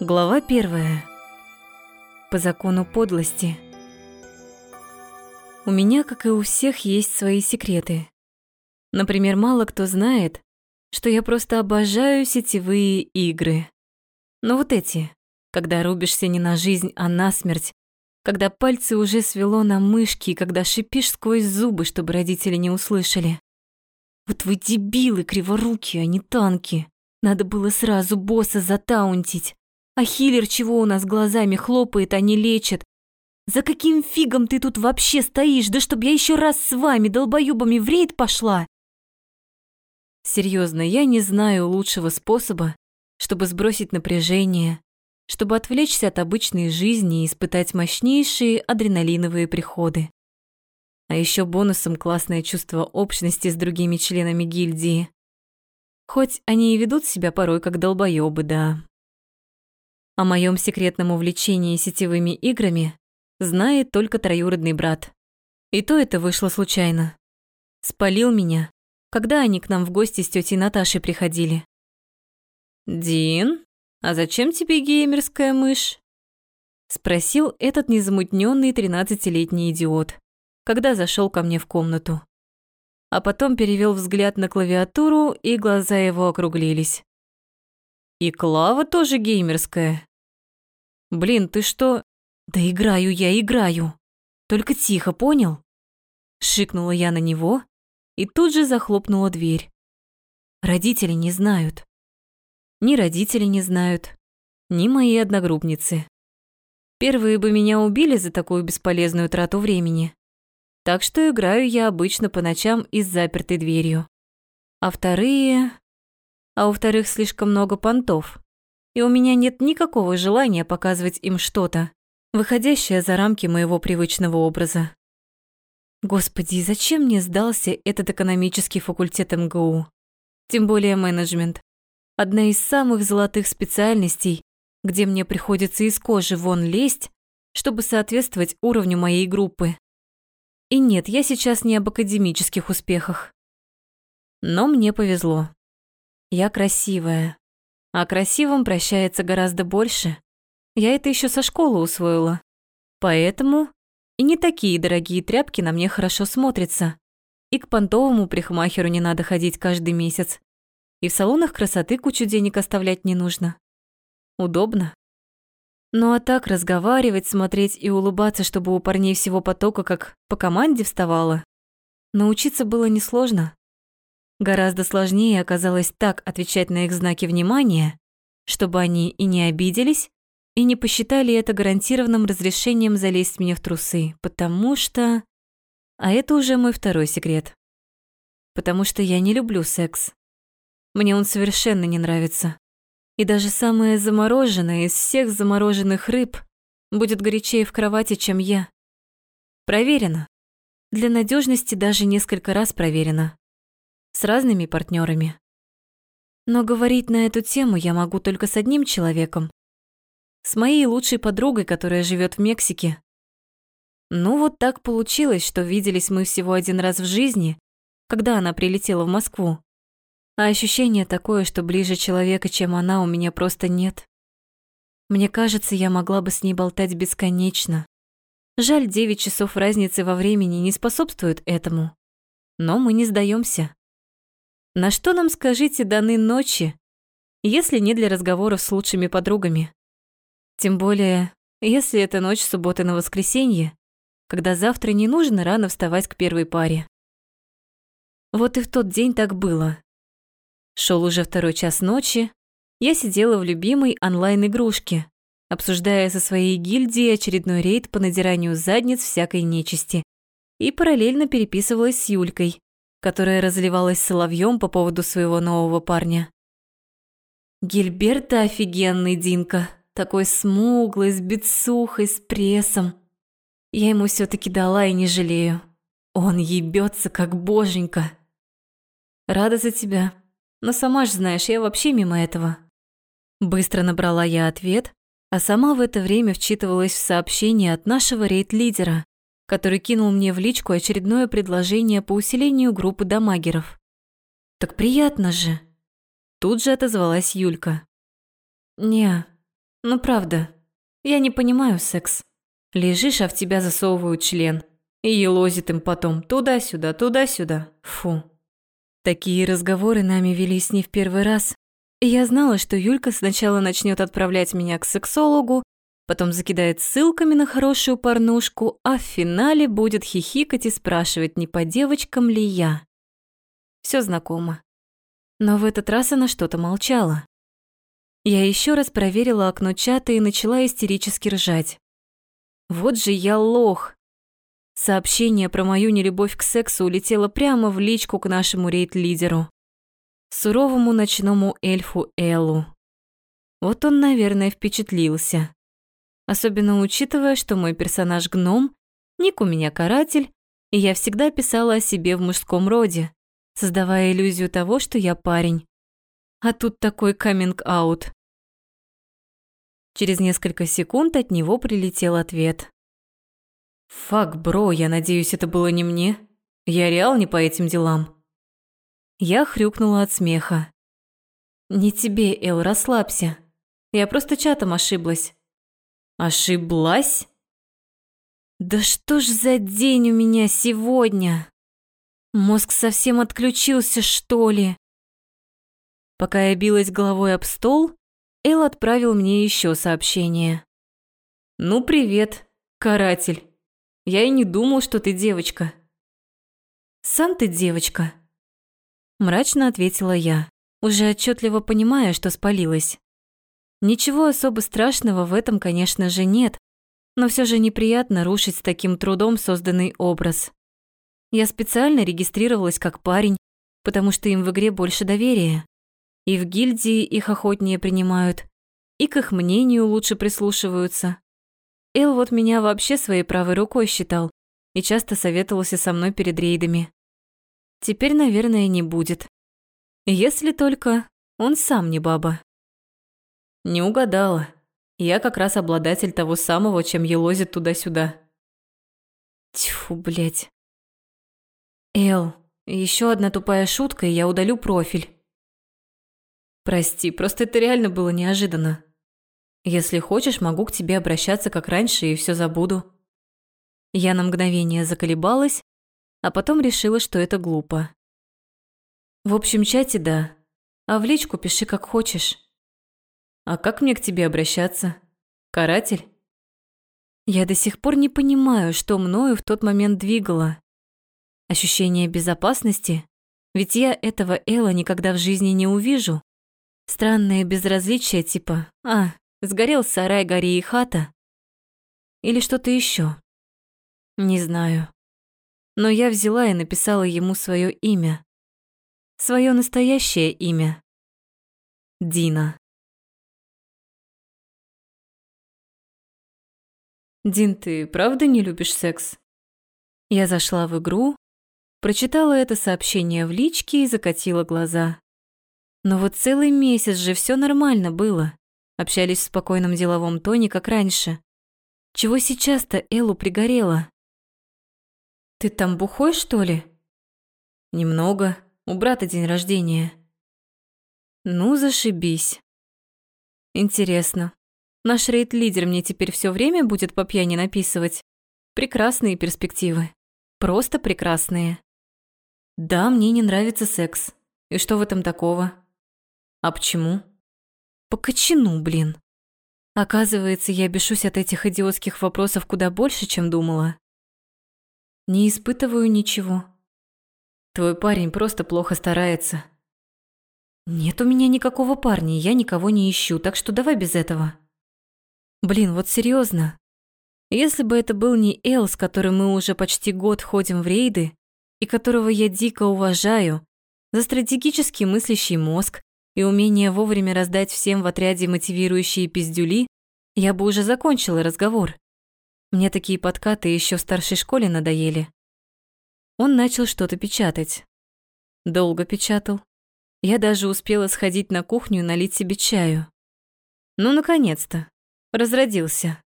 Глава первая. По закону подлости. У меня, как и у всех, есть свои секреты. Например, мало кто знает, что я просто обожаю сетевые игры. Но вот эти, когда рубишься не на жизнь, а на смерть, когда пальцы уже свело на мышки, и когда шипишь сквозь зубы, чтобы родители не услышали. Вот вы дебилы криворукие, а не танки. Надо было сразу босса затаунтить. А хилер чего у нас глазами хлопает, а не лечит? За каким фигом ты тут вообще стоишь? Да чтоб я еще раз с вами, долбоёбами, в рейд пошла!» Серьезно, я не знаю лучшего способа, чтобы сбросить напряжение, чтобы отвлечься от обычной жизни и испытать мощнейшие адреналиновые приходы. А еще бонусом классное чувство общности с другими членами гильдии. Хоть они и ведут себя порой как долбоёбы, да, о моем секретном увлечении сетевыми играми знает только троюродный брат. И то это вышло случайно. Спалил меня, когда они к нам в гости с тетей Наташей приходили. «Дин, а зачем тебе геймерская мышь?» Спросил этот незамутненный тринадцатилетний идиот, когда зашел ко мне в комнату. А потом перевел взгляд на клавиатуру, и глаза его округлились. И Клава тоже геймерская. Блин, ты что? Да играю я, играю. Только тихо, понял? Шикнула я на него и тут же захлопнула дверь. Родители не знают. Ни родители не знают, ни мои одногруппницы. Первые бы меня убили за такую бесполезную трату времени. Так что играю я обычно по ночам и с запертой дверью. А вторые а во-вторых, слишком много понтов. И у меня нет никакого желания показывать им что-то, выходящее за рамки моего привычного образа. Господи, зачем мне сдался этот экономический факультет МГУ? Тем более менеджмент. Одна из самых золотых специальностей, где мне приходится из кожи вон лезть, чтобы соответствовать уровню моей группы. И нет, я сейчас не об академических успехах. Но мне повезло. Я красивая. А красивым прощается гораздо больше. Я это еще со школы усвоила. Поэтому и не такие дорогие тряпки на мне хорошо смотрятся. И к понтовому прихмахеру не надо ходить каждый месяц. И в салонах красоты кучу денег оставлять не нужно. Удобно. Ну а так разговаривать, смотреть и улыбаться, чтобы у парней всего потока как по команде вставало, научиться было несложно. Гораздо сложнее оказалось так отвечать на их знаки внимания, чтобы они и не обиделись, и не посчитали это гарантированным разрешением залезть мне в трусы, потому что... А это уже мой второй секрет. Потому что я не люблю секс. Мне он совершенно не нравится. И даже самая замороженная из всех замороженных рыб будет горячее в кровати, чем я. Проверено. Для надежности даже несколько раз проверено с разными партнерами. Но говорить на эту тему я могу только с одним человеком. С моей лучшей подругой, которая живет в Мексике. Ну вот так получилось, что виделись мы всего один раз в жизни, когда она прилетела в Москву. А ощущение такое, что ближе человека, чем она, у меня просто нет. Мне кажется, я могла бы с ней болтать бесконечно. Жаль, 9 часов разницы во времени не способствуют этому. Но мы не сдаемся. На что нам, скажите, даны ночи, если не для разговоров с лучшими подругами? Тем более, если это ночь субботы на воскресенье, когда завтра не нужно рано вставать к первой паре. Вот и в тот день так было. Шел уже второй час ночи, я сидела в любимой онлайн-игрушке, обсуждая со своей гильдией очередной рейд по надиранию задниц всякой нечисти, и параллельно переписывалась с Юлькой, которая разливалась соловьем по поводу своего нового парня. Гильберта офигенный, Динка. Такой смуглый, с бицухой, с прессом. Я ему все таки дала и не жалею. Он ебется как боженька. Рада за тебя. Но сама ж знаешь, я вообще мимо этого. Быстро набрала я ответ, а сама в это время вчитывалась в сообщение от нашего рейд-лидера, который кинул мне в личку очередное предложение по усилению группы дамагеров. «Так приятно же!» Тут же отозвалась Юлька. «Не, Ну правда, я не понимаю секс. Лежишь, а в тебя засовывают член. И елозит им потом туда-сюда, туда-сюда. Фу. Такие разговоры нами велись не в первый раз. И я знала, что Юлька сначала начнет отправлять меня к сексологу, потом закидает ссылками на хорошую порнушку, а в финале будет хихикать и спрашивать, не по девочкам ли я. Все знакомо. Но в этот раз она что-то молчала. Я еще раз проверила окно чата и начала истерически ржать. Вот же я лох. Сообщение про мою нелюбовь к сексу улетело прямо в личку к нашему рейд-лидеру. Суровому ночному эльфу Эллу. Вот он, наверное, впечатлился. Особенно учитывая, что мой персонаж гном, ник у меня каратель, и я всегда писала о себе в мужском роде, создавая иллюзию того, что я парень. А тут такой каминг-аут. Через несколько секунд от него прилетел ответ. «Фак, бро, я надеюсь, это было не мне. Я реал не по этим делам». Я хрюкнула от смеха. «Не тебе, Эл, расслабься. Я просто чатом ошиблась». «Ошиблась?» «Да что ж за день у меня сегодня? Мозг совсем отключился, что ли?» Пока я билась головой об стол, Эл отправил мне еще сообщение. «Ну, привет, каратель. Я и не думал, что ты девочка». «Сам ты девочка», – мрачно ответила я, уже отчетливо понимая, что спалилась. Ничего особо страшного в этом, конечно же, нет, но все же неприятно рушить с таким трудом созданный образ. Я специально регистрировалась как парень, потому что им в игре больше доверия. И в гильдии их охотнее принимают, и к их мнению лучше прислушиваются. Эл вот меня вообще своей правой рукой считал и часто советовался со мной перед рейдами. Теперь, наверное, не будет. Если только он сам не баба. Не угадала. Я как раз обладатель того самого, чем елозит туда-сюда. Тьфу, блядь. Эл, еще одна тупая шутка, и я удалю профиль. Прости, просто это реально было неожиданно. Если хочешь, могу к тебе обращаться как раньше и все забуду. Я на мгновение заколебалась, а потом решила, что это глупо. В общем чате да, а в личку пиши как хочешь. А как мне к тебе обращаться? Каратель? Я до сих пор не понимаю, что мною в тот момент двигало. Ощущение безопасности? Ведь я этого Элла никогда в жизни не увижу. Странное безразличие типа «А, сгорел сарай, гори и хата». Или что-то еще. Не знаю. Но я взяла и написала ему свое имя. Свое настоящее имя. Дина. Дин, ты правда не любишь секс? Я зашла в игру, прочитала это сообщение в личке и закатила глаза. Но вот целый месяц же все нормально было. Общались в спокойном деловом тоне, как раньше. Чего сейчас-то Эллу пригорело? Ты там бухой, что ли? Немного. У брата день рождения. Ну, зашибись. Интересно. Наш рейд-лидер мне теперь все время будет по пьяни написывать. Прекрасные перспективы. Просто прекрасные. Да, мне не нравится секс. И что в этом такого? А почему? По кочану, блин. Оказывается, я бешусь от этих идиотских вопросов куда больше, чем думала. Не испытываю ничего. Твой парень просто плохо старается. Нет у меня никакого парня, я никого не ищу, так что давай без этого. Блин, вот серьезно. Если бы это был не Эл, с которым мы уже почти год ходим в рейды, и которого я дико уважаю, за стратегически мыслящий мозг, и умение вовремя раздать всем в отряде мотивирующие пиздюли, я бы уже закончила разговор. Мне такие подкаты еще в старшей школе надоели. Он начал что-то печатать. Долго печатал. Я даже успела сходить на кухню и налить себе чаю. Ну, наконец-то. Разродился.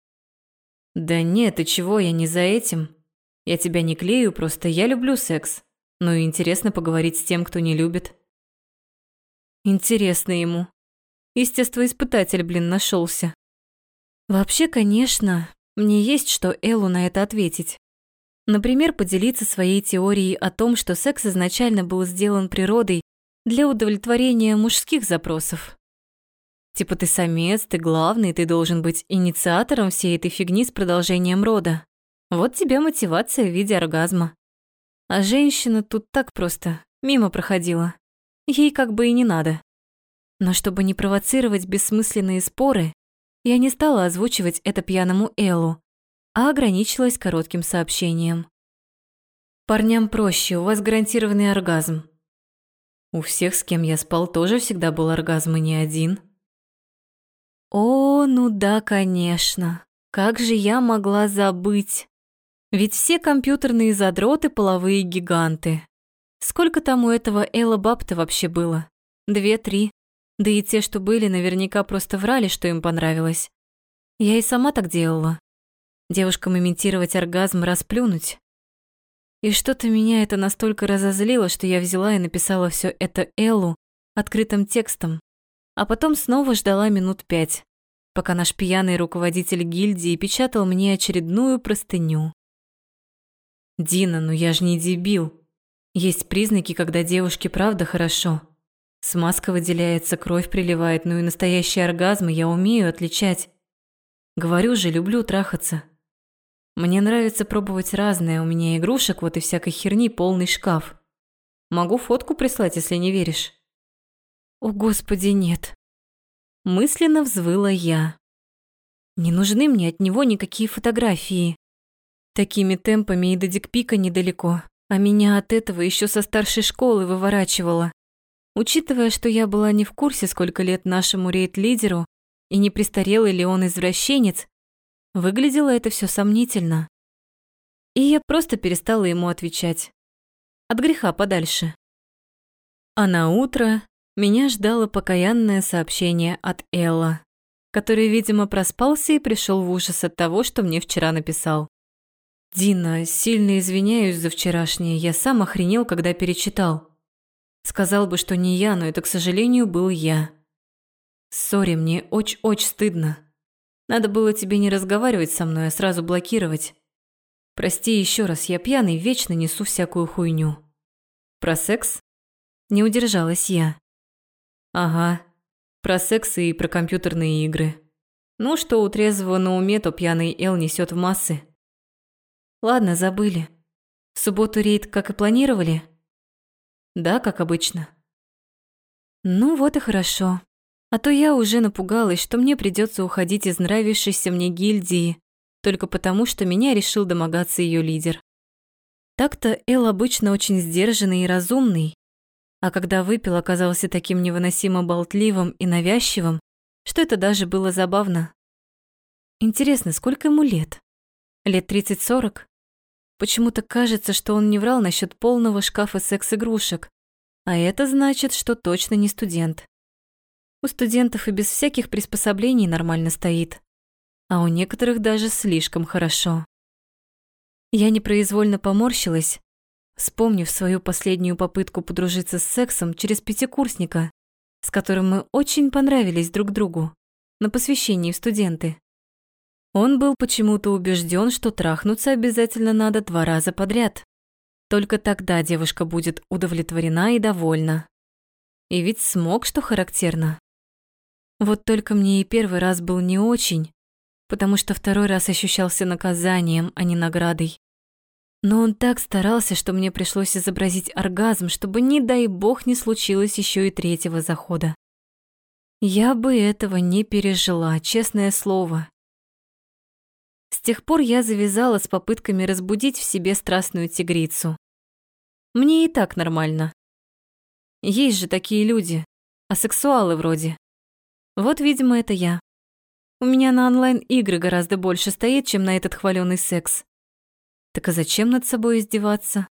Да нет, ты чего, я не за этим. Я тебя не клею, просто я люблю секс. Ну и интересно поговорить с тем, кто не любит. Интересно ему. Естествоиспытатель, блин, нашелся. Вообще, конечно, мне есть что Эллу на это ответить. Например, поделиться своей теорией о том, что секс изначально был сделан природой для удовлетворения мужских запросов. Типа ты самец, ты главный, ты должен быть инициатором всей этой фигни с продолжением рода. Вот тебе мотивация в виде оргазма. А женщина тут так просто мимо проходила. Ей как бы и не надо. Но чтобы не провоцировать бессмысленные споры, я не стала озвучивать это пьяному Эллу, а ограничилась коротким сообщением. «Парням проще, у вас гарантированный оргазм». У всех, с кем я спал, тоже всегда был оргазм и не один. О, ну да, конечно. Как же я могла забыть? Ведь все компьютерные задроты – половые гиганты. Сколько там у этого Элла Бабта вообще было? Две-три. Да и те, что были, наверняка просто врали, что им понравилось. Я и сама так делала. Девушкам имитировать оргазм расплюнуть. И что-то меня это настолько разозлило, что я взяла и написала все это Эллу открытым текстом, а потом снова ждала минут пять, пока наш пьяный руководитель гильдии печатал мне очередную простыню. «Дина, ну я ж не дебил. Есть признаки, когда девушке правда хорошо. Смазка выделяется, кровь приливает, ну и настоящие оргазмы я умею отличать. Говорю же, люблю трахаться. Мне нравится пробовать разное, у меня игрушек вот и всякой херни полный шкаф. Могу фотку прислать, если не веришь». «О, Господи, нет!» Мысленно взвыла я. Не нужны мне от него никакие фотографии. Такими темпами и до дикпика недалеко, а меня от этого еще со старшей школы выворачивало. Учитывая, что я была не в курсе, сколько лет нашему рейд-лидеру, и не престарелый ли он извращенец, выглядело это все сомнительно. И я просто перестала ему отвечать. От греха подальше. А на утро меня ждало покаянное сообщение от Элла, который, видимо, проспался и пришел в ужас от того, что мне вчера написал. «Дина, сильно извиняюсь за вчерашнее, я сам охренел, когда перечитал. Сказал бы, что не я, но это, к сожалению, был я. Сори, мне очень-очень стыдно. Надо было тебе не разговаривать со мной, а сразу блокировать. Прости еще раз, я пьяный, вечно несу всякую хуйню. Про секс? Не удержалась я. Ага, про секс и про компьютерные игры. Ну, что у трезвого на уме, то пьяный Эл несет в массы. Ладно, забыли. В субботу рейд, как и планировали? Да, как обычно. Ну вот и хорошо. А то я уже напугалась, что мне придется уходить из нравившейся мне гильдии, только потому, что меня решил домогаться ее лидер. Так-то Эл обычно очень сдержанный и разумный, а когда выпил, оказался таким невыносимо болтливым и навязчивым, что это даже было забавно. Интересно, сколько ему лет? Лет 30-40? Почему-то кажется, что он не врал насчет полного шкафа секс-игрушек, а это значит, что точно не студент. У студентов и без всяких приспособлений нормально стоит, а у некоторых даже слишком хорошо. Я непроизвольно поморщилась, вспомнив свою последнюю попытку подружиться с сексом через пятикурсника, с которым мы очень понравились друг другу на посвящении в студенты. Он был почему-то убежден, что трахнуться обязательно надо два раза подряд. Только тогда девушка будет удовлетворена и довольна. И ведь смог, что характерно. Вот только мне и первый раз был не очень, потому что второй раз ощущался наказанием, а не наградой. Но он так старался, что мне пришлось изобразить оргазм, чтобы, не дай бог, не случилось еще и третьего захода. Я бы этого не пережила, честное слово. С тех пор я завязала с попытками разбудить в себе страстную тигрицу. Мне и так нормально. Есть же такие люди, асексуалы вроде. Вот, видимо, это я. У меня на онлайн-игры гораздо больше стоит, чем на этот хваленый секс. Так а зачем над собой издеваться?